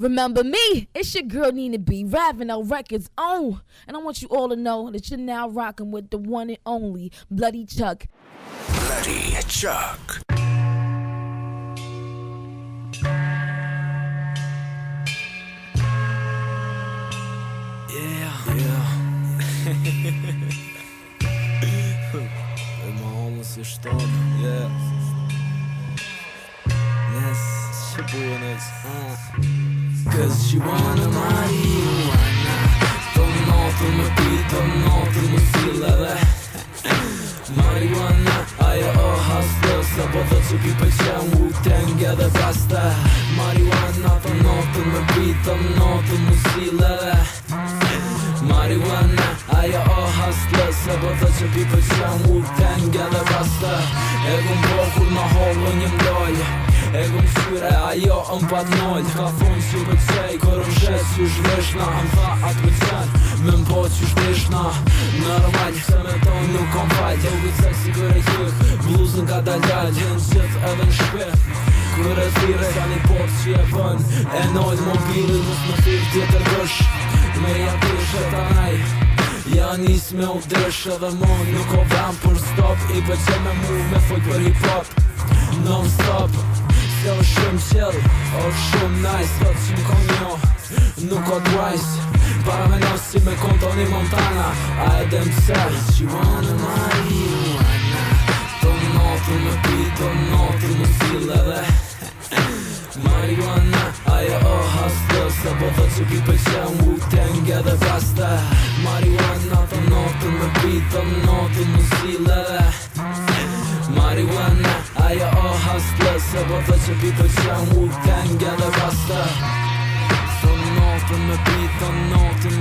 Remember me, it's your girl Nina B, Ravenel Records oh! And I want you all to know that you're now rocking with the one and only Bloody Chuck. Bloody Chuck. Yeah. Yeah. Ey, my Yeah. Yes. Shit, boy, 'Cause you want a money right më Don't no, don't no, don't no, don't no feel that My one, my other husband supposed to be with you, but you can't get us together fast My one, nothing more to repeat, don't no, rasta Po të që people slam u ten nga dhe rasta E këm bo kur ma hollo një mdoj E këm syre ajo ëm pat nojt Ka thonë si për cej kër ëm shes shveshna Ëm tha atë për cen me më po që shveshna Normal se me ton nuk kom fajt Jo vi cej si kër e kjith Bluzën ka dalgjall Gjën sëth edhe në shpith Kër e thire Sa një pot që e pën E nojt mobilin Nus Me jatë i Ja me u vdrësh mo mu Nuk o vem për stop I bëqe me mu me fuj për hip hop Non stop Se o shumë qëll O shumë nice Do që më kom njo Nuk o twice Para me nësë si Montana A e dem pëse She wanna my you Do në notu me pi Do në notu me zile dhe Marijuana Aja o hasta Se po dhe që pi pëqem Wu-Tang edhe pasta Marijuana Pita në notin Në sileve Marihuana Aja o hasplës E po të qepit të qënë U të nga dhe rastë Së në notin Pita në notin